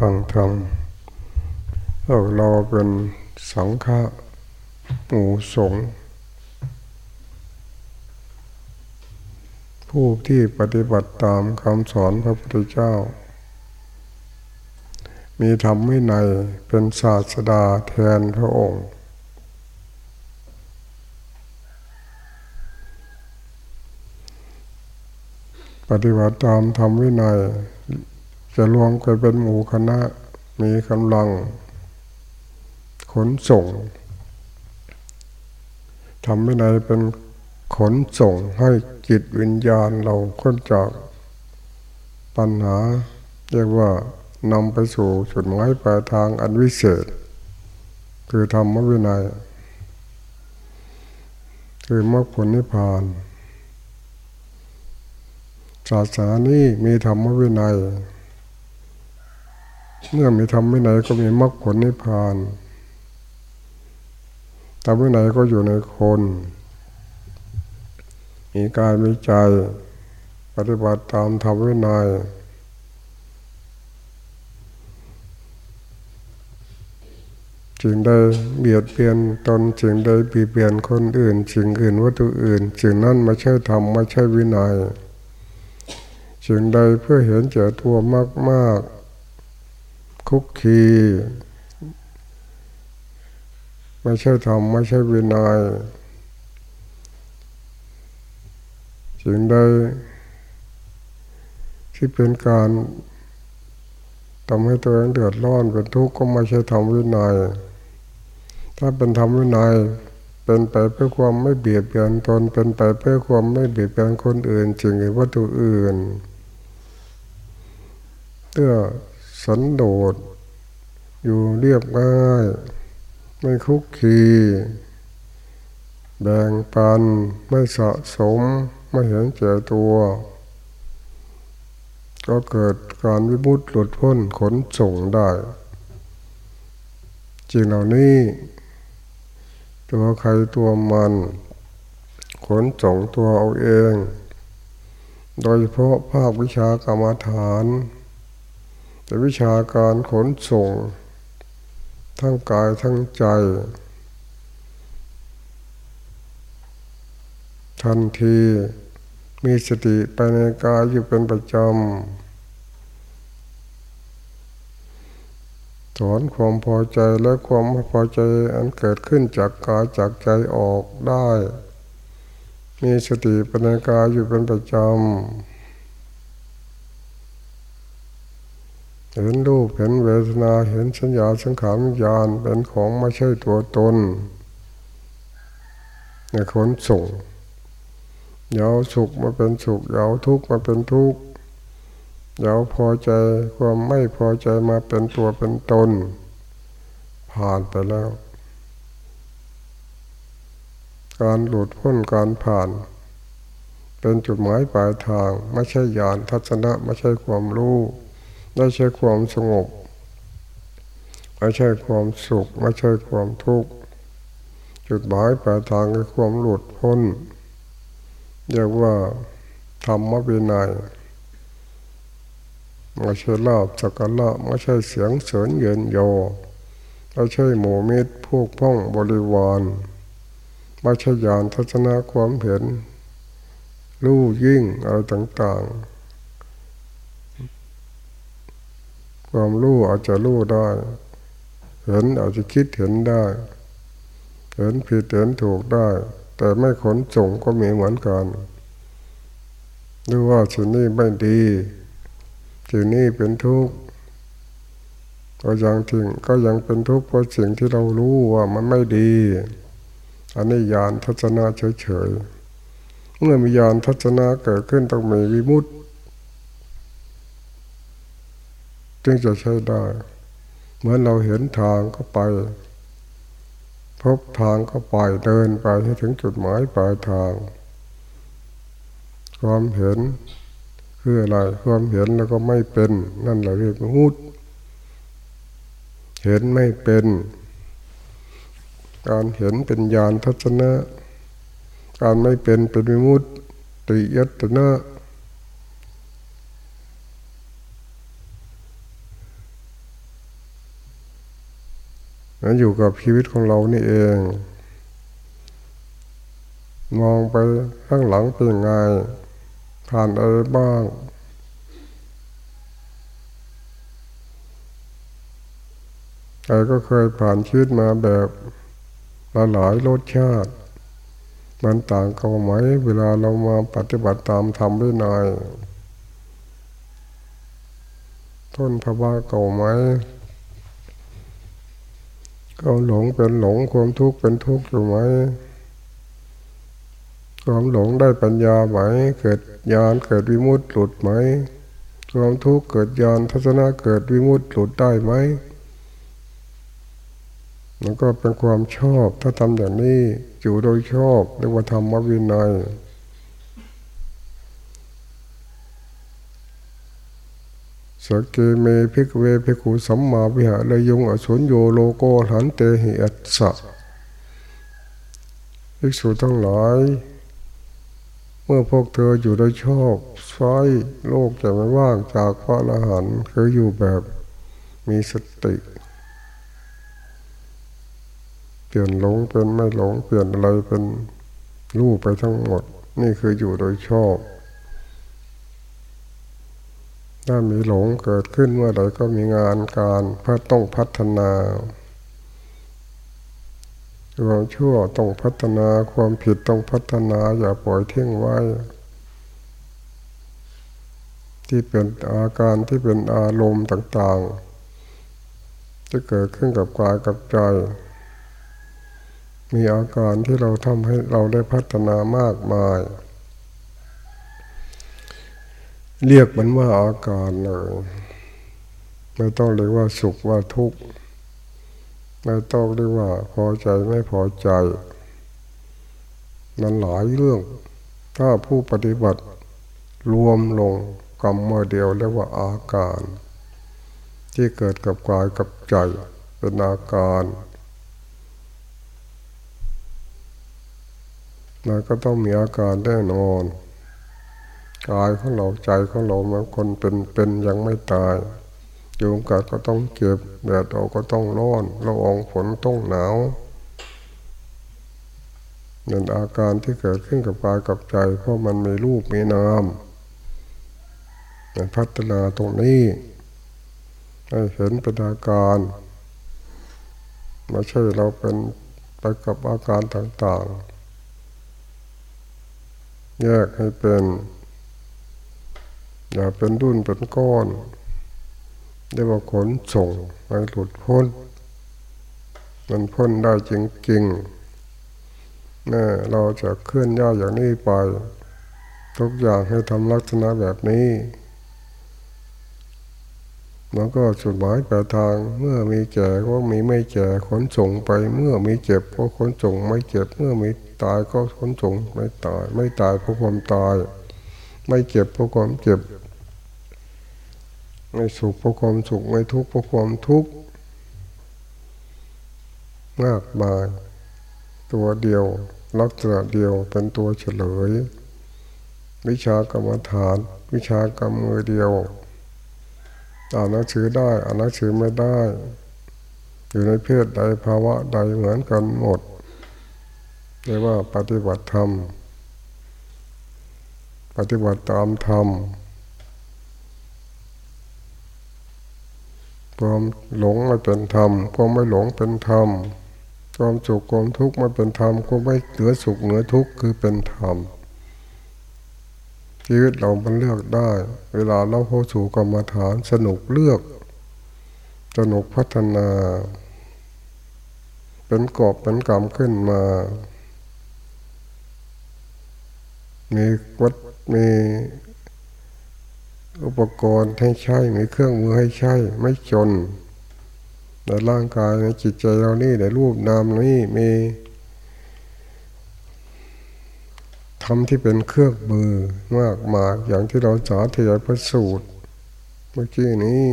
ฟังธรรมเราเราเป็นสังฆะหมู่สงฆ์ผู้ที่ปฏิบัติตามคำสอนพระพุทธเจ้า มีธรรมวินัยเป็นศาสดาแทนพระองค์ ปฏิบัติตามธรรมวินัย จะรวมกันเป็นหมู่คณะมีกำลัง ขนส่งทำวินัยเป็นขนส่งให้จิตวิญญาณเราค้นจากปัญหา เรียกว่านำไปสู่จุดหมายปลายทางอันวิเศษ คือธรรมวินัย คือมรรคผลนิพพาน ศาสนานี้มีธรรมวินัย เมื่อมีธรรมวินัยก็มีมรรคผลนิพพานธรรมวินัยก็อยู่ในคน มีกายมีใจ ปฏิบัติตามธรรมวินัยจึงได้เบียดเบียนตนจึงได้บีเบียนคนอื่นจึงอื่นวัตถุอื่นจึงนั้นไม่ใช่ธรรมไม่ใช่วินัยจึงใดเพื่อเห็นเจอตัวมากมาก คุกคีไม่ใช่ธรรมไม่ใช่วินัยสิ่งใดที่เป็นการทำให้ตัวเองเดือดร้อนเป็นทุกข์ก็ไม่ใช่ทำวินัย ถ้าเป็นทำวินัยเป็นไปเพื่อความไม่เบียดเบียนตนเป็นไปเพื่อความไม่เบียดเบียนคนอื่นจึงวัตถุอื่นเพื่อ สันโดษ อยู่เรียบง่าย ไม่คุกคีแบ่งปันไม่สะสม ไม่เห็นเจอตัว ก็เกิดการวิมุตติหลุดพ้นขนส่งได้จริงเหล่านี้ ตัวใครตัวมัน ขนส่งตัวเอาเอง โดยเฉพาะภาควิชากรรมฐาน แต่วิชาการขนส่ง ทั้งกายทั้งใจ ทันทีมีสติไปในกายอยู่เป็นประจำถอนความพอใจและความไม่พอใจอันเกิดขึ้นจากกายจากใจออกได้ มีสติไปในกายอยู่เป็นประจำ เห็นรูปเห็นเวทนาเห็นสัญญาสังขารวิญญาณเป็นของไม่ใช่ตัวตนในขนส่งยาวสุขมาเป็นสุขยาวทุกข์มาเป็นทุกข์ยาวพอใจความไม่พอใจมาเป็นตัวเป็นตน ผ่านไปแล้ว การหลุดพ้นการผ่าน เป็นจุดหมายปลายทาง ไม่ใช่ญาณทัศนะไม่ใช่ความรู้ ไม่ใช่ความสงบไม่ใช่ความสุขไม่ใช่ความทุกข์จุดหมายปลายทางคือความหลุดพ้นเรียกว่าธรรมวินัยไม่ใช่ลาบสักการะไม่ใช่เสียงเสริญเยินโยไม่ใช่หมู่มิตรพวกพ้องบริวารไม่ใช่ยานทัศนะความเห็นรู้ยิ่งอะไรต่าง ๆ ความรู้อาจจะรู้ได้ เห็นอาจจะคิดเห็นได้ เห็นผิดเห็นถูกได้ แต่ไม่ขนส่งก็มีเหมือนกันหรือว่าสิ่งนี้ไม่ดีสิ่งนี้เป็นทุกข์ก็ยังถึงก็ยังเป็นทุกข์เพราะสิ่งที่เรารู้ว่ามันไม่ดี อันนี้ยานทัศนะเฉยๆเมื่อมียานทัศนะเกิดขึ้นต้องมีวิมุตติ จึงจะใช้ได้ เหมือนเราเห็นทางก็ไป พบทางก็ไปเดินไปให้ถึงจุดหมายปลายทาง ความเห็นคืออะไรความเห็นแล้วก็ไม่เป็น นั่นเราเรียกมุดเห็นไม่เป็น การเห็นเป็นญาณทัศนะ การไม่เป็นเป็นมิมุตติยัตนะ นั้นอยู่กับชีวิตของเรานี่เอง มองไปข้างหลังเป็นยังไงผ่านอะไรบ้างใครก็เคยผ่านชีวิตมาแบบหลายรสชาติ มันต่างกันไหมเวลาเรามาปฏิบัติตามธรรมด้วยนาย ต้นภาวะเก่าไหม ก็หลงเป็นหลงความทุกข์เป็นทุกข์อยู่ไหมความหลงได้ปัญญาไหม เกิดญาณเกิดวิมุตติหลุดไหม ความทุกข์เกิดญาณทัศนะเกิดวิมุตติหลุดได้ไหมมันก็เป็นความชอบถ้าทำอย่างนี้อยู่โดยชอบเรียกว่าธรรมวินัย สเกเมพิกเวพิกุสัมมาวิหารยงอสุญโยโลโกหันเตหิอัสสะภิกษุทั้งหลาย เมื่อพวกเธออยู่โดยชอบไฟโลกจะไม่ว่างจากพระอรหันต์คืออยู่แบบมีสติเปลี่ยนหลงเป็นไม่หลงเปลี่ยนอะไรเป็นรู้ไปทั้งหมด นี่คืออยู่โดยชอบ ถ้ามีหลงเกิดขึ้นเมื่อใดก็มีงานการเพื่อต้องพัฒนา ความชั่วต้องพัฒนาความผิดต้องพัฒนาอย่าปล่อยทิ้งไว้ ที่เป็นอาการที่เป็นอารมณ์ต่างๆที่เกิดขึ้นกับกายกับใจ มีอาการที่เราทำให้เราได้พัฒนามากมาย เรียกมันว่าอาการเลยไม่ต้องเรียกว่าสุขว่าทุกข์ไม่ต้องเรียกว่า พอใจไม่พอใจ มันหลายเรื่อง ถ้าผู้ปฏิบัติรวมลงกรรมเมื่อเดียวเรียกว่าอาการ ที่เกิดกับกายกับใจเป็นอาการมันก็ต้องมีอาการแน่นอน กายของเราใจของเราเหมือนคนเป็นเป็นยังไม่ตายยุงกัดก็ต้องเจ็บแดดออกก็ต้องร้อนเราองฝนต้องหนาวนั่นอาการที่เกิดขึ้นกับกายกับใจ เพราะมันมีรูปมีนามมันพัฒนาตรงนี้ให้เห็นเป็นอาการไม่ใช่เราเป็นไปกับอาการต่างๆ แยกให้เป็น อย่าเป็นดุนเป็นก้อนเรียกว่าขนส่งไปหลุดพ้น มันพ้นได้จริงๆน่เราจะเคลื่อนย่าอย่างนี้ไป ทุกอย่างให้ทำลักษณะแบบนี้มันก็สุดหมายปลายทางเมื่อมีแก่ก็มีไม่แก่ขนส่งไป เมื่อมีเจ็บก็ขนส่งไม่เจ็บ เมื่อมีตายก็ขนส่งไม่ตาย ไม่ตายเพราะความตาย ไม่เจ็บเพราะความเจ็บ ไม่สุขเพราะความสุขไม่ทุกข์เพราะความทุกข์มากมาย ตัวเดียวลักษณะเดียวเป็นตัวเฉลย วิชากรรมฐาน วิชากรรมมือเดียวอ่านหนังสือได้อ่านหนังสือไม่ได้ อยู่ในเพศใดภาวะใดเหมือนกันหมดเรียกว่าปฏิบัติธรรม ปฏิบัติตามธรรม ความหลงไม่เป็นธรรมความไม่หลงเป็นธรรมความสุขความทุกข์ไม่เป็นธรรมความไม่เหลือสุขเหนือทุกข์คือเป็นธรรมชีวิตเรามันเลือกได้ เวลาเราเข้าสู่กรรมฐานสนุกเลือก สนุกพัฒนา เป็นกอบเป็นกรรมขึ้นมา มีวัดมี อุปกรณ์ให้ใช้มีเครื่องมือให้ใช้ ไม่จนในร่างกายในจิตใจเรานี่ในรูปนามนี่มีทำที่เป็นเครื่องมือมากมายอย่างที่เราสาธยายพระสูตร เมื่อกี้นี้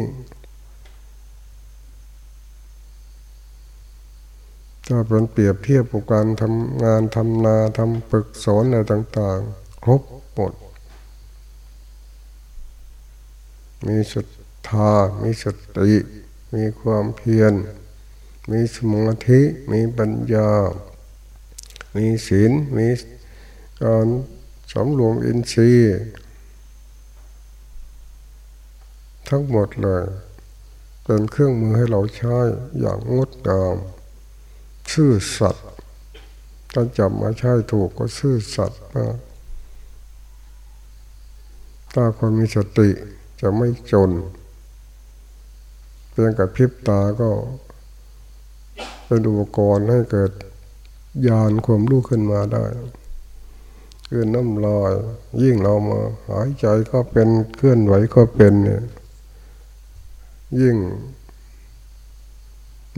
ถ้าเป็นเปรียบเทียบกับการทำงานทำนาทำปรึกสอนอะไรต่างๆ ครบหมด มีศรัทธา มีสติ มีความเพียร มีสมาธิ มีปัญญา มีศีล มีการสำรวมอินทรีย์ ทั้งหมดเลย เป็นเครื่องมือให้เราใช้อย่างงดงามซื่อสัตย์ถ้าจับมาใช้ถูกก็ซื่อสัตย์มากถ้าคนมีสติ จะไม่จน เพียงกับพริบตาก็เป็นอุปกรณ์ให้เกิดยานความรู้ขึ้นมาได้คือน้ำลายยิ่งเรามาหายใจก็เป็นเคลื่อนไหวก็เป็นเนี่ยยิ่ง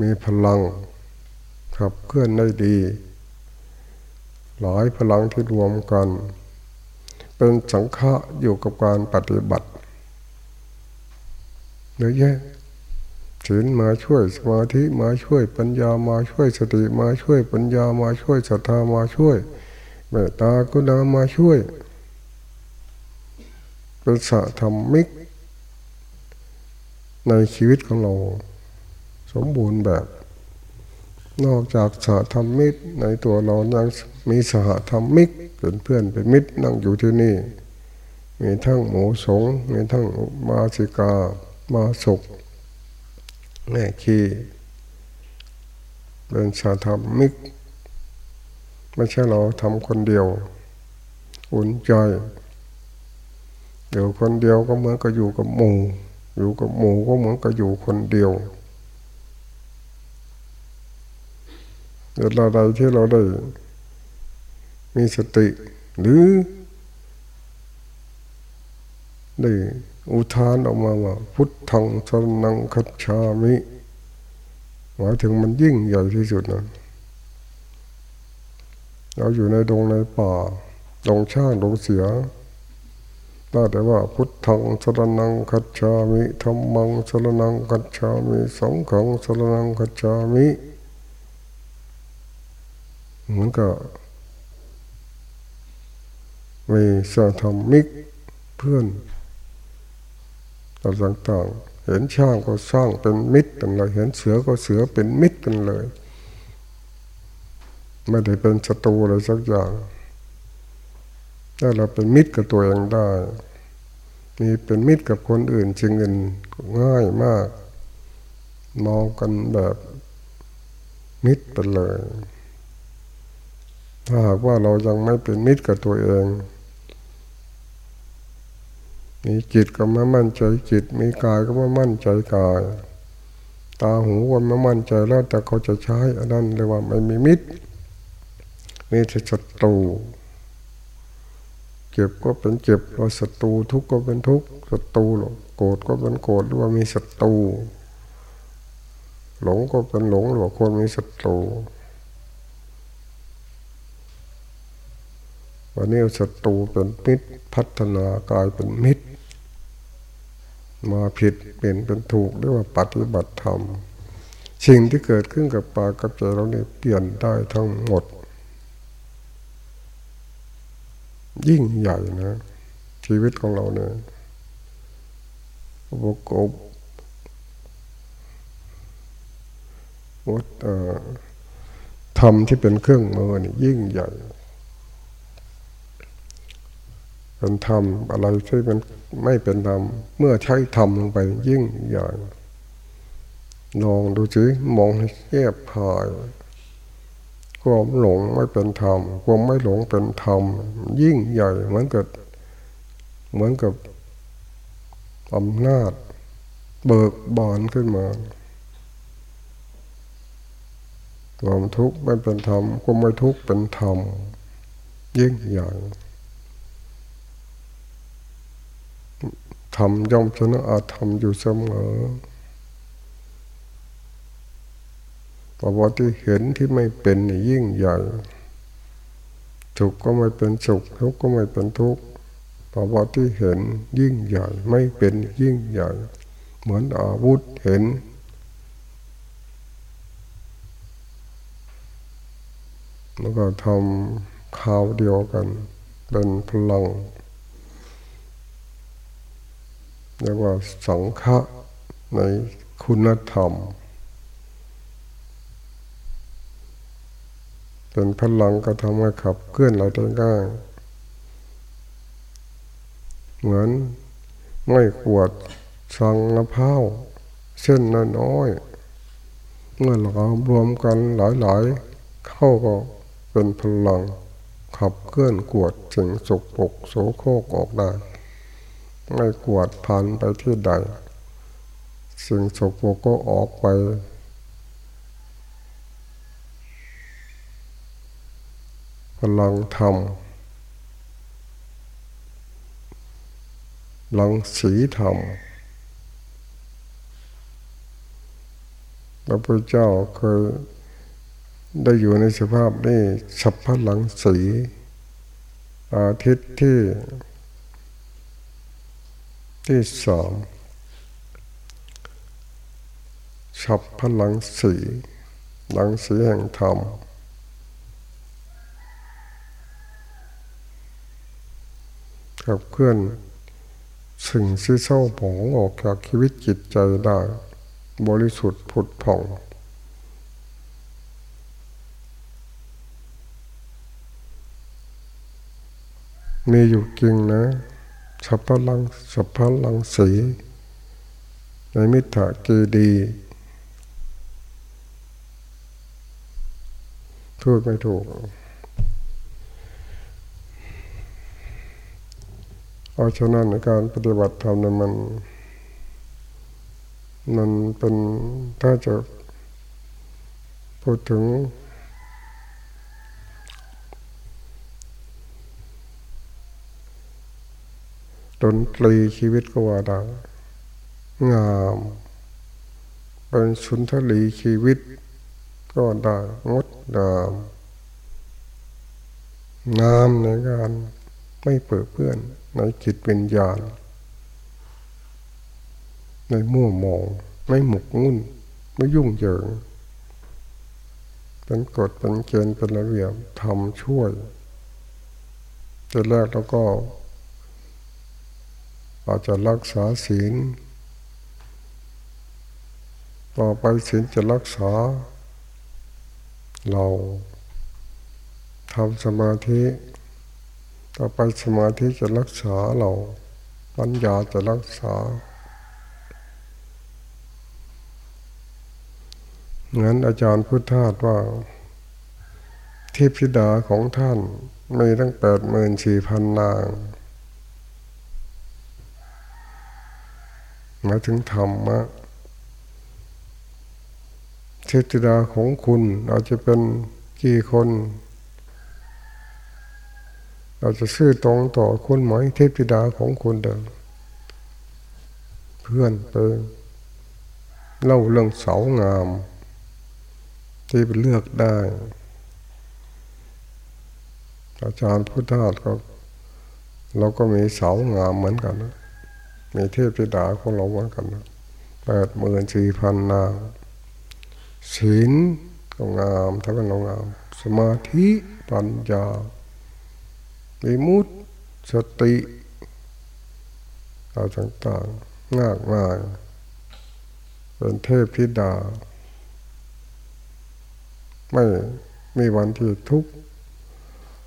มีพลังขับเคลื่อนได้ดี หลายพลังที่รวมกัน เป็นสังฆะอยู่กับการปฏิบัติ เยอะแยะศีลมาช่วยสมาธิมาช่วยปัญญามาช่วยสติมาช่วยปัญญามาช่วยศรัทธามาช่วยเมตตากุณามาช่วยเป็นสะธรรมิก ในชีวิตของเรา สมบูรณ์แบบ นอกจากสะธรรมิกในตัวเรายังมีสหธรรมิกเป็นเพื่อนเป็นมิตรนั่งอยู่ที่นี่ มีทั้งหมูสงมีทั้งมาสิกา มาสุกแม่คีเป็นสาธรรมิก ไม่ใช่เราทำคนเดียว อุ่นใจเดี๋ยวคนเดียวก็เหมือนกับอยู่กับหมู่อยู่กับหมู่ก็เหมือนกับอยู่คนเดียวเวลาใดที่เราได้มีสติหรือได้ อุทานออกมาว่า พุทธังสรนังคัจฉามิหมายถึงมันยิ่งใหญ่ที่สุดนะเราอยู่ในดงในป่าดงช่างดงเสียได้แต่ว่าพุทธังสรนังคัจฉามิธรรมังสรนังคัจฉามิสังฆังสรนังคัจฉามิมือนกับมีสธรรมิกเพื่อน ต่างๆ เห็นช่างก็สร้างเป็นมิตรกันเลย เห็นเสือก็เสือเป็นมิตรกันเลย ไม่ได้เป็นศัตรูอะไรสักอย่างถ้าเราเป็นมิตรกับตัวเองได้ มีเป็นมิตรกับคนอื่นจริงเงินง่ายมาก มองกันแบบมิตรไปเลย ถ้าหากว่าเรายังไม่เป็นมิตรกับตัวเอง มีจิตก็ไม่มั่นใจจิต มีกายก็ไม่มั่นใจกาย ตาหูก็ไม่มั่นใจแล้วแต่เขาจะใช้อันนั้นเรียกว่าไม่มีมิตร มีแต่ศัตรูเจ็บก็เป็นเจ็บเราศัตรูทุกข์ก็เป็นทุกข์ศัตรูหรอโกรธก็เป็นโกรธหรือว่ามีศัตรูหลงก็เป็นหลงหรือว่าคนมีศัตรูวันนี้ศัตรูเป็นมิตรพัฒนากายเป็นมิตร มาผิดเป็นเป็นถูกเรียกว่าปฏิบัติธรรมสิ่งที่เกิดขึ้นกับปากกับใจเราเนี่ยเปลี่ยนได้ทั้งหมด ยิ่งใหญ่นะ ชีวิตของเราเนี่ยประกบวัดธรรมที่เป็นเครื่องมือนี่ยิ่งใหญ่ เป็นธรรมอะไรที่มันไม่เป็นธรรมเมื่อใช้ธรรมลงไปยิ่งใหญ่ลองดูสิมองให้แยบพายความหลงไม่เป็นธรรมความไม่หลงเป็นธรรมยิ่งใหญ่เหมือนกับเหมือนกับอำนาจ เบิกบานขึ้นมาความทุกข์ไม่เป็นธรรมความไม่ทุกข์เป็นธรรมยิ่งใหญ่ ธรรมย่อมชนะอาธรรมอยู่เสมอภาวะที่เห็นที่ไม่เป็นยิ่งใหญ่สุขก็ไม่เป็นสุขทุกข์ก็ไม่เป็นทุกข์ภาวะที่เห็นยิ่งใหญ่ไม่เป็นยิ่งใหญ่ เหมือนอาวุธเห็น แล้วก็ทำข่าวเดียวกัน เป็นพลัง เรียกว่าสังฆะในคุณธรรม เป็นพลังก็ทำให้ขับเคลื่อนเราได้ง่ายเหมือนไม่ขวดสังมะพร้าวเส้นน้อยๆเมื่อเรารวมกันหลายๆ เข้าก็เป็นพลังขับเคลื่อนกวดสิ่งสกปรกโสโครกออกได้ ไม่กวดผ่านไปที่ใด สิ่งสกปรกก็ออกไป พลังธรรมลังสีธรรมพระพุทธเจ้าเคยได้อยู่ในสภาพนี้สัพพลังสี อาทิตย์ที่ ที่สามฉับพลังสีหลังสีแห่งธรรมกับเคลื่อนสิ่งที่เศร้าหมองออกจากชีวิตจิตใจได้ บริสุทธิ์ผุดผ่องมีอยู่จริงนะ สัพพลังสัพพลังสี ในมิถะเจดีพูดไม่ถูก เอาฉะนั้นในการปฏิบัติธรรมนี่ยมัน มันเป็นถ้าจะพูดถึง ดนตรีชีวิตก็ว่าได้งาม เป็นสุนทรีชีวิตก็ได้งดงามงามในการไม่เปื้อเพื่อนในจิตวิญญาณในมั่วมองไม่หมกมุ่น ไม่ยุ่งเหยิง เป็นกฎเป็นเกณฑ์เป็นระเบียบทำช่วยแต่แรกเราก็ อาจจะรักษาศีล ต่อไปศีลจะรักษา เราทำสมาธิ ต่อไปสมาธิจะรักษาเรา ปัญญาจะรักษางั้นอาจารย์พุทธาสว่าทิพิดาของท่านมีตั้งแปดหมื่นสี่พันนาง มาถึงธรรมะเทพิดาของคุณอาจจะเป็นกี่คนเราจะซื่อตรงต่อคุณหมายเทพธิดาของคุณเดิมเพื่อนเปิเล่าเรื่องเสางาม ที่เป็นเลือกได้ อาจารย์พุทธาก็ เราก็มีเสางามเหมือนกันนะ มีเทพธิดาของเราเหมือนกันแปดหมื่นสี่พันนางศีลก็งามทั้งนั้นงาม สมาธิปัญญาวิมุตสติอะไรต่างๆงากมายเป็นเทพพิดา ไม่มีวันที่ทุก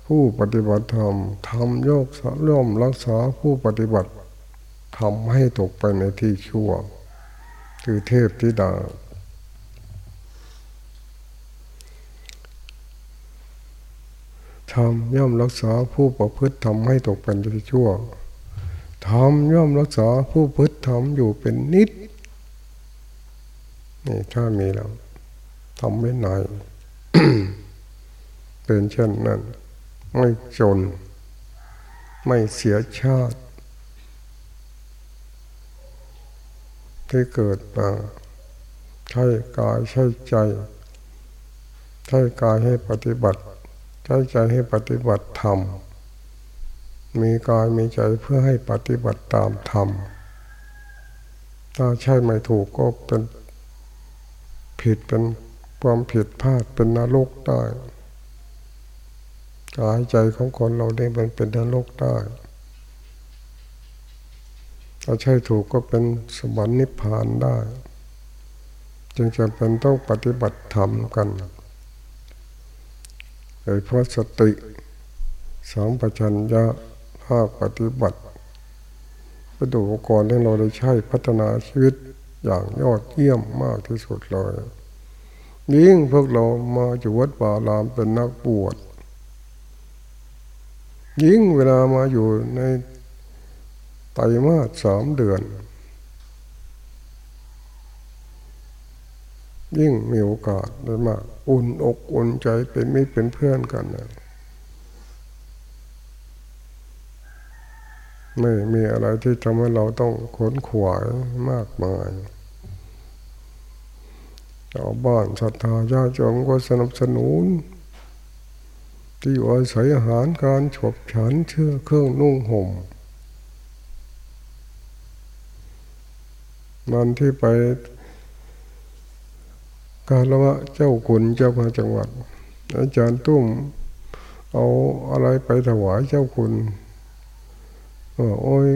ผู้ปฏิบัติธรรมทำโยกสะร่วมรักษาผู้ปฏิบัติ ทำให้ตกไปในที่ชั่ว คือเทพธิดา ทำย่อมรักษาผู้ประพฤติทำให้ตกเป็นที่ชั่ว ทำย่อมรักษาผู้พฤติทำอยู่เป็นนิด นี่ถ้ามีแล้วทำไม่นายเป็นเช่นนั้น ไม่จน ไม่เสียชาติ ที่เกิดมาใช้กายใช้ใจ ใช้กายให้ปฏิบัติ ใช้ใจให้ปฏิบัติธรรม มีกายมีใจเพื่อให้ปฏิบัติตามธรรม ถ้าใช่ไม่ถูกก็เป็นผิดเป็นความผิดพลาดเป็นนรกได้กายใจของคนเราได้มันเป็นนรกได้ ถ้าใช่ถูกก็เป็นสวรรค์นิพพานได้ จึงจำเป็นต้องปฏิบัติธรรมกันโดยเพราะสติสามปัญญะภาคปฏิบัติประดูกรที่เราได้ใช้พัฒนาชีวิตอย่างยอดเยี่ยมมากที่สุดเลยยิ่งพวกเรามาอยู่วัดป่าลามเป็นนักบวชยิ่งเวลามาอยู่ใน ไตรมาสสามเดือน ยิ่งมีโอกาสได้มาก อุ่นอกอุ่นใจเป็นมิตรเป็นเพื่อนกันนะไม่มีอะไรที่ทำให้เราต้องขนขวายมากมายชาวบ้านศรัทธาญาติโยมก็สนับสนุน ที่อยู่อาศัยอาหารการฉบฉันเชื่อเครื่องนุ่งห่ม มันที่ไปการละวะเจ้าคุณเจ้าพระจังหวัด อาจารย์ตุ้มเอาอะไรไปถวายเจ้าคุณโอ้ย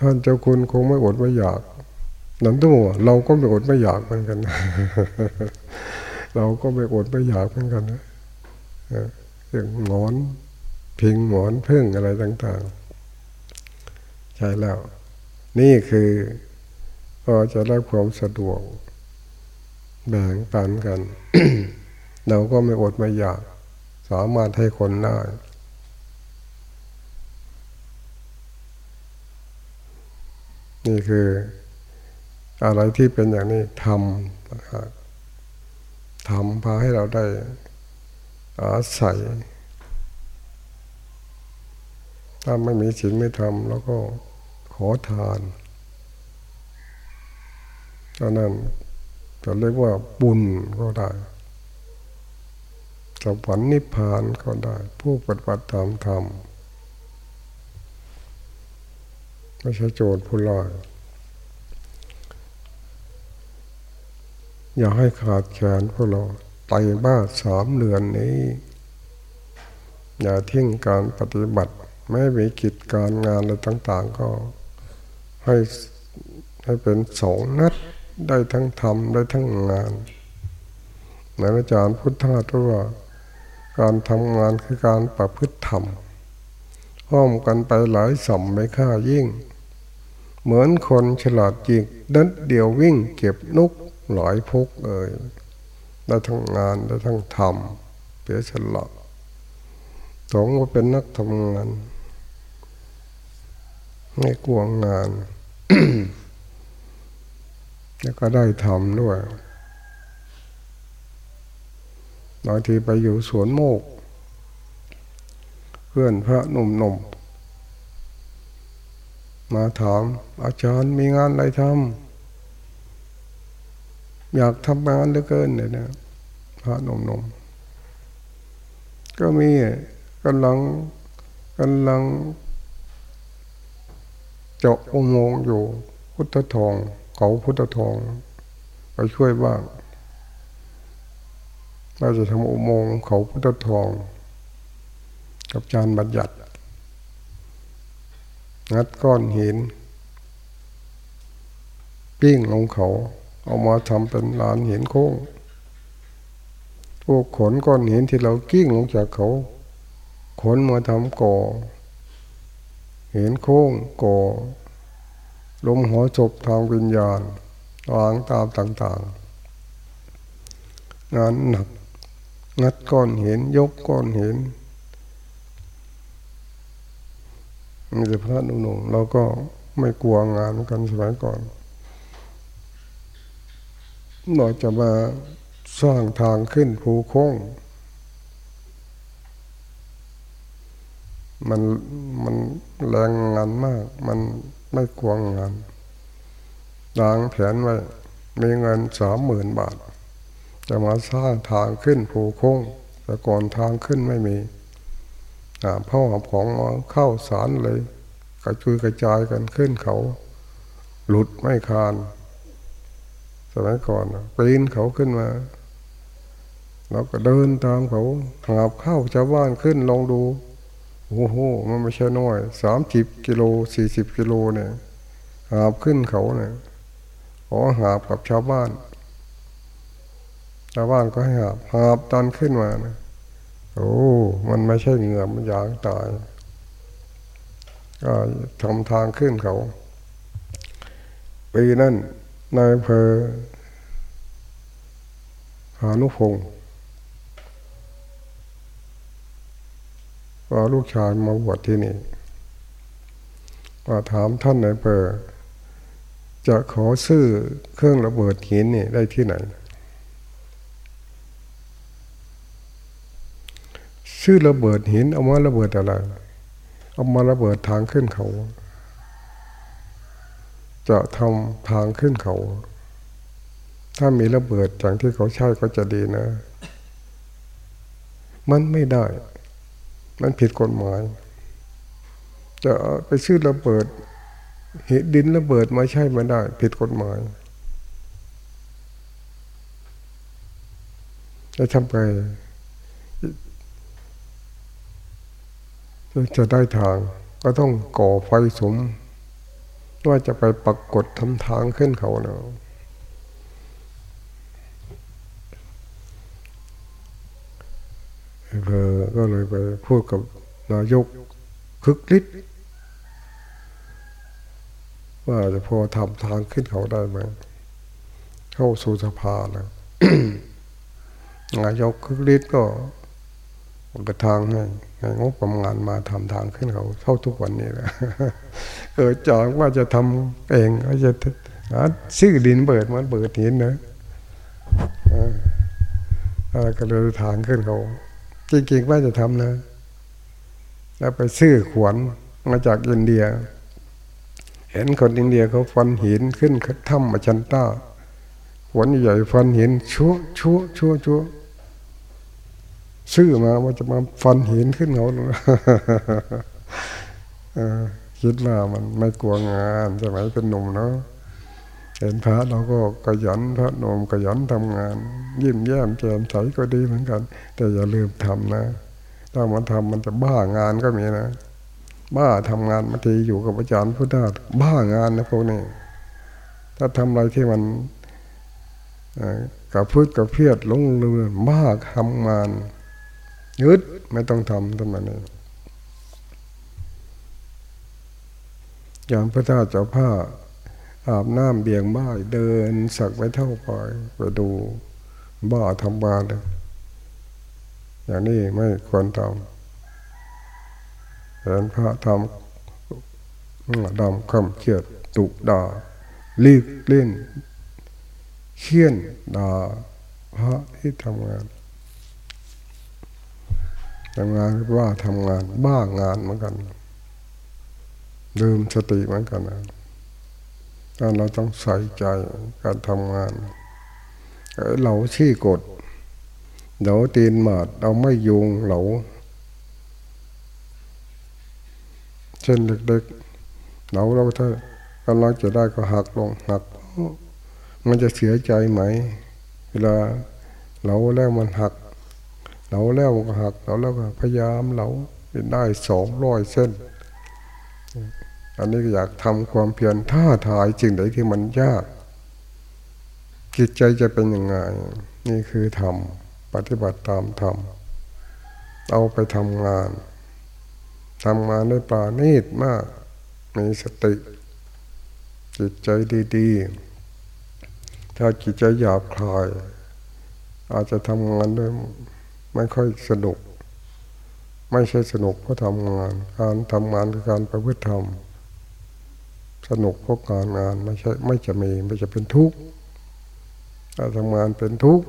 ท่านเจ้าคุณคงไม่อดไม่อยากนั่นตัวเราก็ไม่อดไม่อยากเหมือนกัน เราก็ไม่อดไม่อยากเหมือนกันนะอย่างหงอนพิงหงอนเพ่งอะไรต่าง ๆ ใช่แล้ว นี่คือก็จะได้ความสะดวก แบ่งปันกัน เราก็ไม่อดไม่อยาก สามารถให้คนได้นี่คืออะไรที่เป็นอย่างนี้ทำทำพาให้เราได้อาศัย ถ้าไม่มีศีลไม่ทำแล้วก็ อทานดังนั้นจะเรียกว่าบุญก็ได้สวรรค์นิพพานก็ได้ ผู้ปฏิบัติธรรมธรรมไม่ใช่โจรผู้ลอยอย่าให้ขาดแขนพวกเราไตบ้าสามเดือนนี้ อย่าทิ้งการปฏิบัติ ไม่มีกิจการงานอะไรต่าง ๆ ก็ ให้ให้เป็นสองนัดได้ทั้งทำได้ทั้งงานในอาจารย์พุทธาตว่า การทำงานคือการประพฤติธรรมห้อมกันไปหลายสัมไม่ค่ายิ่ง เหมือนคนฉลาดจิกดันเดียววิ่งเก็บนุกหลายพกเอ่ยได้ทั้งงานได้ทั้งทำเปียฉลาดสองว่าเป็นนักทำงาน ไม่กลัวงาน แล้วก็ได้ทำด้วยบางทีไปอยู่สวนโมก เพื่อนพระหนุ่มๆมาถาม อาจารย์มีงานอะไรทำอยากทำงานเหลือเกินเนี่ยนะพระหนมนมก็มีกำลังกำลัง เจาะอุโมงค์อยู่ พุทธทอง เขาพุทธทองไปช่วยบ้างเราจะทำอุโมงค์เขาพุทธทอง กับจานบัญญัติงัดก้อนหินปิ้งลงเขา เอามาทำเป็นลานหินโค้งพวกขนก้อนหินที่เรากิ้งลงจากเขา ขนมาทำก่อ เห็นโค้งก่อลมหัวศพทางวิญญาณวางตามต่างๆ งานหนัก งัดก้อนเห็นยกก้อนเห็นมีแต่พระนุ่งๆเราก็ไม่กลัวงานกันสมัยก่อนเราจะมาสร้างทางขึ้นภูโค้ง มันมันแรงงานมาก มันไม่กลัวงงานดางแผนไว้มีเงินสามหมื่นบาท จะมาสร้างทางขึ้นภูคงแต่ก่อนทางขึ้นไม่มีพ่อของเข้าสารเลย กระจุยกระจายกันขึ้นเขา หลุดไม่คาน สมัยก่อนปีนเขาขึ้นมาเราก็เดินตามเขาหาบเข้าชาวบ้านขึ้นลองดู โอ้โห มันไม่ใช่น้อยสามสิบกิโลสี่สิบกิโลเนี่ยหาบขึ้นเขาเนี่ยขอหาบกับชาวบ้าน ชาวบ้านก็ให้หาบหาบตอนขึ้นมานะโอ้ มันไม่ใช่เหงื่อมันอยางตาย ก็ทำทางขึ้นเขาปีนั้นนายเพอหานุพงศ์ ว่าลูกชายมาบวชที่นี่ว่าถามท่านนายเพอจะขอซื้อเครื่องระเบิดหินนี่ได้ที่ไหนชื่อระเบิดหินเอามาระเบิดอะไร เอามาระเบิดทางขึ้นเขา จะทำทางขึ้นเขา ถ้ามีระเบิดอย่างที่เขาใช้ก็จะดีนะ มันไม่ได้ มันผิดกฎหมาย จะไปซื้อระเบิดหินดินระเบิดมาใช่ไม่ได้ ผิดกฎหมาย จะทำไปจะได้ทางก็ต้องก่อไฟสม ว่าจะไปปักกดทำทางขึ้นเขาเนาะเพอ ก็เลยไปพูดกับนายกคึกฤทธิ์ว่าจะพอทำทางขึ้นเขาได้ไหมเข้าสู่สภาแล้วนายกคึกฤทธิ์ก็กระทางให้งบประมาณมาทำทางขึ้นเขาเท่าทุกวันนี้แหละเกิดจากว่าจะทำเองก็จะซื้อดินเปิดมันเปิดหินนะก็เลยทางขึ้นเขา จริงๆว่าจะทำนะ แล้วไปซื้อขวนมาจากอินเดีย เห็นคนอินเดียเขาฟันหินขึ้นถ้ำมาชันต้าขวนใหญ่ฟันหินชั่วชั่วชั่วชั่วซื้อมาว่าจะมาฟันหินขึ้นเขาคิดว่ามันไม่กลัวงานสมัยเป็นหนุ่มเนาะ เห็นพระเราก็กระยันพระนมกระยันทำงาน ยิ้มแย้มแจ่มใสก็ดีเหมือนกัน แต่อย่าลืมทำนะถ้ามันทำมันจะบ้างานก็มีนะบ้าทำงานบางทีอยู่กับอาจารย์พุทธาบ้างานนะพวกนี้ถ้าทำอะไรที่มันกับพืชกับเพียดลงเรือบ้าทำงานยึดไม่ต้องทำทำไมนี่อย่างพระธาตุเจ้าผ้า อาบน้ำเบี่ยงบ้าเดินสักไว้เท่าปล่อยไปดูบ้าทำบาเลยอย่างนี้ไม่ควรทำเห็นพระทำดำคำเกียดตุด่าลีกเล่นเขี้ยนด่าพระที่ทำงานทำงานว่าทำงานบ้างานเหมือนกัน ลืมสติเหมือนกันนะ ถ้าเราต้องใส่ใจการทำงานเราชี้กดเดี๋ยวตีนหมาดเราไม่ยุงเหลาเช่นเด็กๆเหลาเราถ้ากำลังจะได้ก็หักลงหัก มันจะเสียใจไหม เวลาเหลาแล้วมันหักเหลาแล้วก็หักเหลาแล้วก็พยายามเหลาได้สองร้อยเส้น อันนี้อยากทำความเพียรท่าทายจริงไหนที่มันยาก จิตใจจะเป็นยังไง นี่คือทำปฏิบัติตามทำเอาไปทำงานทำงานได้วยปาณีตมากมีสติ จิตใจดีๆ ถ้าจิตใจหยาบคลายอาจจะทำงานด้วยไม่ค่อยสนุก ไม่ใช่สนุกเพราะทำงาน การทำงานคือการประพฤติธรรม สนุกเพราะการงานไม่ใช่ไม่จะมีไม่จะเป็นทุกข์ถ้าทำงานเป็นทุกข์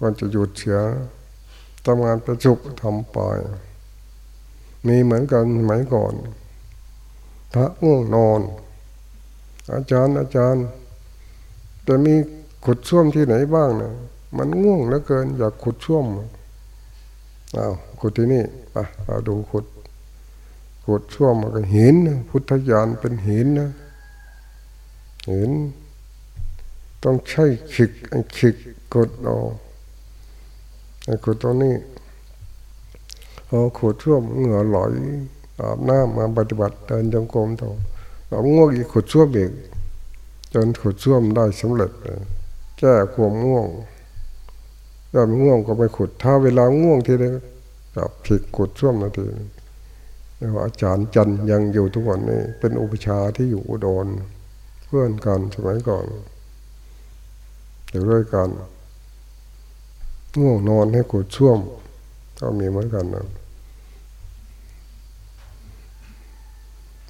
ก่อนจะหยุดเสียทำงานป็นสุทำไปมีเหมือนกันสมัยก่อน พระง่วงนอน อาจารย์อาจารย์จะมีขุดซ่วมที่ไหนบ้างเนะมันง่วงเหลือเกิน อยากขุดช่วมอ้าวขุดที่นี่ไปเราดูขุด ขดช่วมมันก็หินพุทธญาณเป็นหินนะหินต้องใช้ขิกไอ้ขิกกดเอาไอ้ขุดตรงนี้พอขุดช่วมเหงื่อไหลอาบน้ำมาปฏิบัติเดินจงกรมต่อเราง่วงอีกขุดช่วมอีกจนขุดช่วมได้สำเร็จแก้ความง่วงถ้าง่วงก็ไปขุดถ้าเวลาง่วงทีเดียวจับผิดขุดช่วมนาที ยกว่าอาจารย์จันยังอยู่ทุกวันนี้ เป็นอุปชาที่อยู่อุดรเพื่อนกันสมัยก่อนอยู่ด้วยกันง่วงนอนให้ขุดช่วม ก็มีเหมือนกันนะ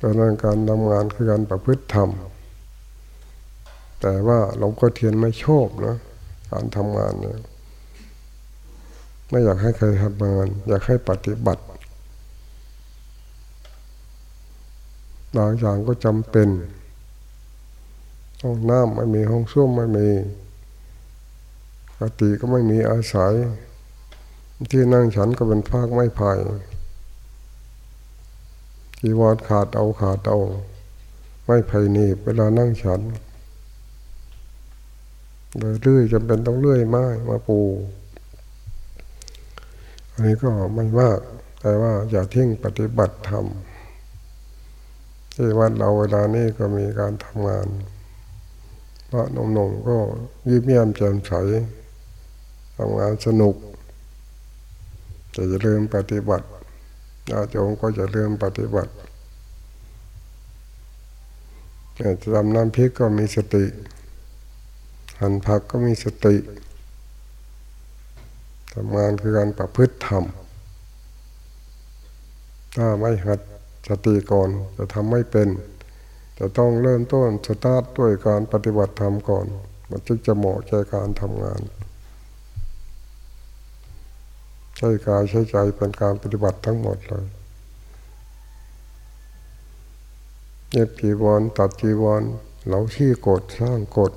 ดังนั้นการทำงานคือการประพฤติธรรม แต่ว่าหลวงพ่อเทียนไม่ชอบนะการทำงานเนี่ยไม่อยากให้ใครทำงาน อยากให้ปฏิบัติ บางอย่างก็จำเป็น ห้องน้ำไม่มีห้องส้วมไม่มีกติก็ไม่มีอาศัย ที่นั่งฉันก็เป็นภาคไม่ไผ่จีวรขาดเอาขาดเอา ไม่ไผ่หนีบเวลานั่งฉันเลยเลื่อยจำเป็นต้องเลื่อยไม้มาปู อันนี้ก็ไม่มาก แต่ว่าอย่าทิ้งปฏิบัติธรรม ที่วัดเราเวลานี้ก็มีการทำงานพระนมๆก็ยิ้มแย้มแจ่มใสทำงานสนุกแต่จะเริ่มปฏิบัติอาจารย์ก็จะเริ่มปฏิบัติจะทำน้ำพริกก็มีสติ หั่นผักก็มีสติทำงานคือการประพฤติธรรม ถ้าไม่หัด สติก่อนจะทำไม่เป็น จะต้องเริ่มต้นสตาร์ทด้วยการปฏิบัติธรรมก่อน มันจึงจะเหมาะแก่การทำงาน ใช้กายใช้ใจเป็นการปฏิบัติทั้งหมดเลยเย็บจีวรตัดจีวรเหลาชี้กดสร้างกด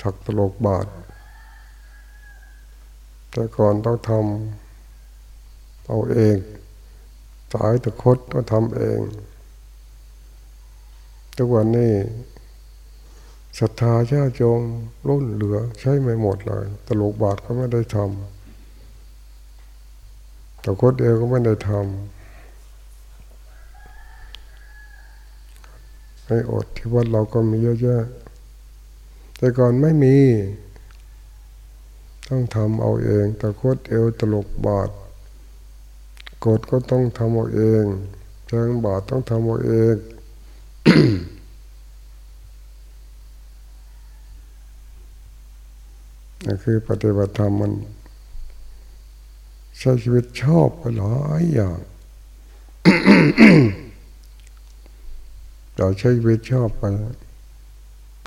สักตลกบาท แต่ก่อนต้องทำเอาเอง สายตะคดต้องทำเอง ทุกวันนี้ศรัทธาญาจงล้นเหลือใช้ไม่หมดเลย ตลกบาทก็ไม่ได้ทำตะคดเองก็ไม่ได้ทำให้อดที่วัดเราก็มีเยอะแยะแต่ก่อนไม่มี ต้องทำเอาเองตะคดเอวตลกบาท กดก็ต้องทำเอาเองแทงบาทต้องทำเอาเองนั่นคือปฏิบัติธรรมมันใช้ชีวิตชอบไปหลายอย่างเราใช้ชีวิตชอบไป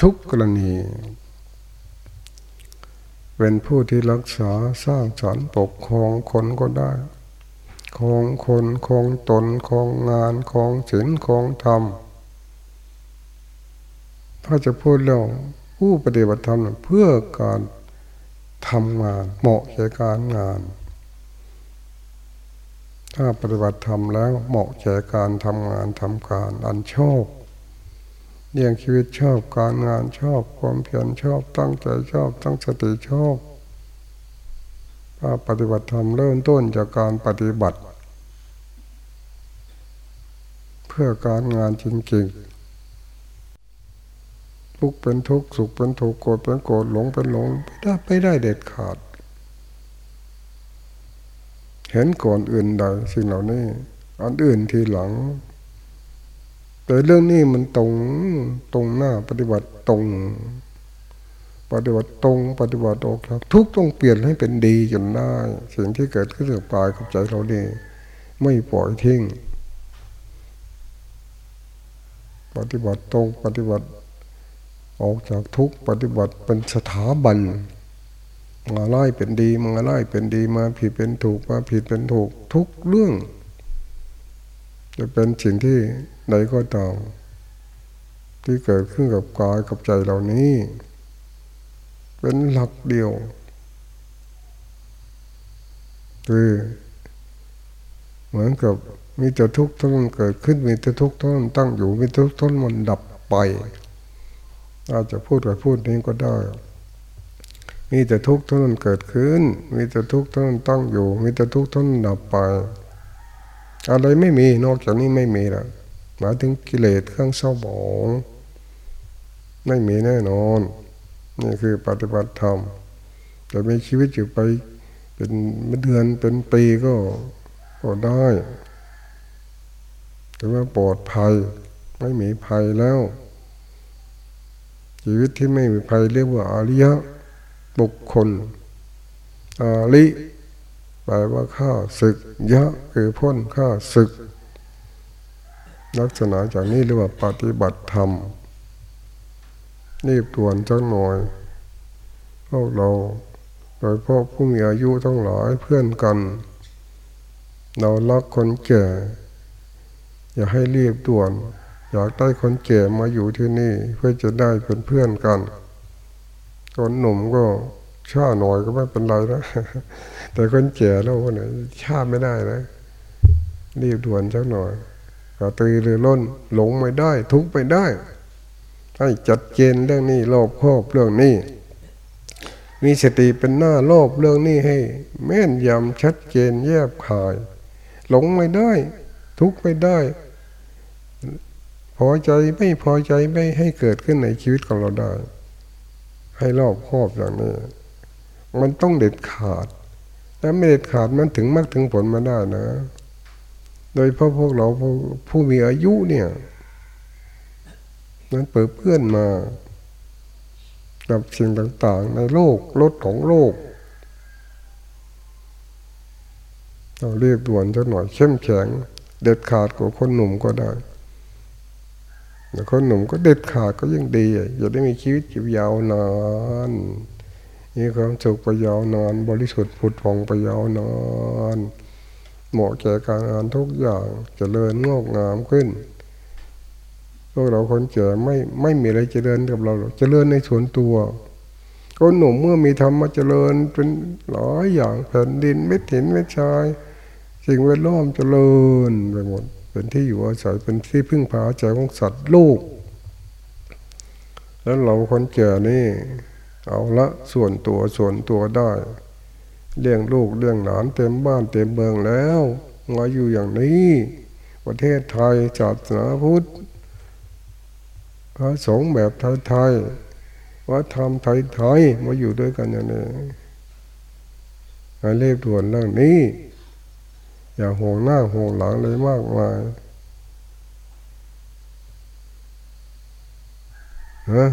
ทุกกรณี เป็นผู้ที่รักษาสร้างสรรค์ปกครองคนก็ได้ ครองคนครองตนครองงานครองศีลครองธรรม ถ้าจะพูดแล้วผู้ปฏิบัติธรรมเพื่อการทำงานเหมาะแก่การงาน ถ้าปฏิบัติธรรมแล้วเหมาะแก่การทำงานทำการอันชอบเลี้ยงชีวิตชอบการงานชอบความเพียรชอบตั้งใจชอบตั้งสติชอบ ปฏิบัติธรรมเริ่มต้นจากการปฏิบัติ เพื่อการงานจริงๆทุกเป็นทุกสุขเป็นทุกโกรธเป็นโกรธหลงเป็นหลงไม่ได้ไม่ได้เด็ดขาด เห็นก่อนอื่นใดสิ่งเหล่านี้อันอื่นทีหลัง แต่เรื่องนี้มันตรงตรงหน้าปฏิบัติตรง ปฏิบัติตรงปฏิบัติออกครับ ทุกต้องเปลี่ยนให้เป็นดีจนได้สิ่งที่เกิดขึ้นกับกายกับใจเราเนี่ไม่ปล่อยทิ้ง ปฏิบัติตรงปฏิบัติออกจากทุกปฏิบัติเป็นสถาบันมาไล่เป็นดีมาไล่เป็นดีมาผิดเป็นถูกมาผิดเป็นถูกทุกเรื่อง จะเป็นสิ่งที่ใดก็ตามที่เกิดขึ้นกับกายกับใจเหล่านี้ เป็นหลักเดียว คือเหมือนกับมีแต่ทุกข์ทั้นเกิดขึ้นมีแต่ทุกข์ทั้นตั้งอยู่มีทุกข์ทั้งนั้นมันดับไปอาจจะพูดกับพูดนี้ก็ได้ มีแต่ทุกข์ทั้นเกิดขึ้น มีแต่ทุกข์ทั้นตั้งอยู่ มีแต่ทุกข์ทั้นดับไป อะไรไม่มีนอกจากนี้ไม่มีล้วหมายถึงกิเลสเครื่องเศร้าหมองไม่มีแน่นอน นี่คือปฏิบัติธรรมจแต่มีชีวิตอยู่ไปเป็นเดือนเป็นปีก็ก็ได้ถือว่าปลอดภัยไม่มีภัยแล้ว ชีวิตที่ไม่มีภัยเรียกว่าอาริยะบุคคลอาริแปลว่าข้าศึก ยะคือพ้นข้าศึก ลักษณะจากนี้เรียกว่าปฏิบัติธรรม นี่ตวนจังหน่อย พวกเรา โดยพวกผู้มีอายุทั้งหลายเพื่อนกัน เรารักคนแก่ อย่าให้รีบด่วน อยากได้คนแก่มาอยู่ที่นี่เพื่อจะได้เป็นเพื่อนกันคนหนุ่มก็ช้าหน่อยก็ไม่เป็นไรนะแต่คนแก่แล้วคนไหนช้าไม่ได้นะรีบด่วนสักหน่อยกระตือรือร้นหลงไม่ได้ ทุกไปได้ ให้จัดเจนเรื่องนี้รอบครอบเรื่องนี้ มีสติเป็นหน้ารอบเรื่องนี้ให้ แม่นยำชัดเจนแยบคาย หลงไม่ได้ ทุกไม่ได้ พอใจไม่พอใจไม่ให้เกิดขึ้นในชีวิตของเราได้ ให้รอบครอบอย่างนี้ มันต้องเด็ดขาดถ้าไม่เด็ดขาดมันถึงมากถึงผลมาได้นะ โดยเพราะพวกเราผู้มีอายุเนี่ย นั้นเปิดเพื่อนมา กับสิ่งต่างๆ ในโลกรถของโลก เราเรียกด่วนจะหน่อยเข้มแข็ง เด็ดขาดกว่าคนหนุ่มก็ได้แต่คนหนุ่มก็เด็ดขาดก็ยังดีอย่าได้มีชีวิตอยู่ยาวนานมีความสุขไปยาวนาน บริสุทธิ์ผุดผ่องไปยาวนานเหมาะแก่การงานทุกอย่างจเจริญงอกงามขึ้น พวกเราคนแก่ไม่ไม่มีอะไรเจริญกับเราเจริญในส่วนตัวคนหนุ่มเมื่อมีธรรมมาเจริญเป็นหลายอย่างแผ่นดินเม็ดหินเม็ดชายสิ่งแวดล้อมเจริญไปหมดเป็นที่อยู่อาศัยเป็นที่พึ่งพาใจของสัตว์โลก แล้วเราคนแก่นี่ เอาละส่วนตัวส่วนตัวได้เลี้ยงลูกเลี้ยงหลานเต็มบ้านเต็มเมืองแล้วมาอยู่อย่างนี้ ประเทศไทยศาสนาพุทธ พระสงฆ์แบบไทยๆวัฒนธรรมไทยๆมาอยู่ด้วยกันอย่างนี้ให้เรียบด่วนเรื่องนี้ อย่าห่วงหน้าห่วงหลังเลยมากมายฮะ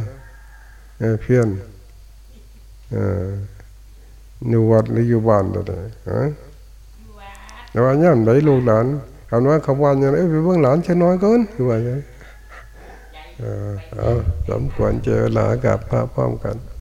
เพี้ยนอยู่วัดหรืออยู่บ้านตัวฮะแต่ว่าย่ำไหนลูกหลานคำว่าคำว่าอย่างไรไปเบื้องหลานฉันน้อยก่อนคือว่าไงเออ สมควรเจอหลากับพระพร้อมกัน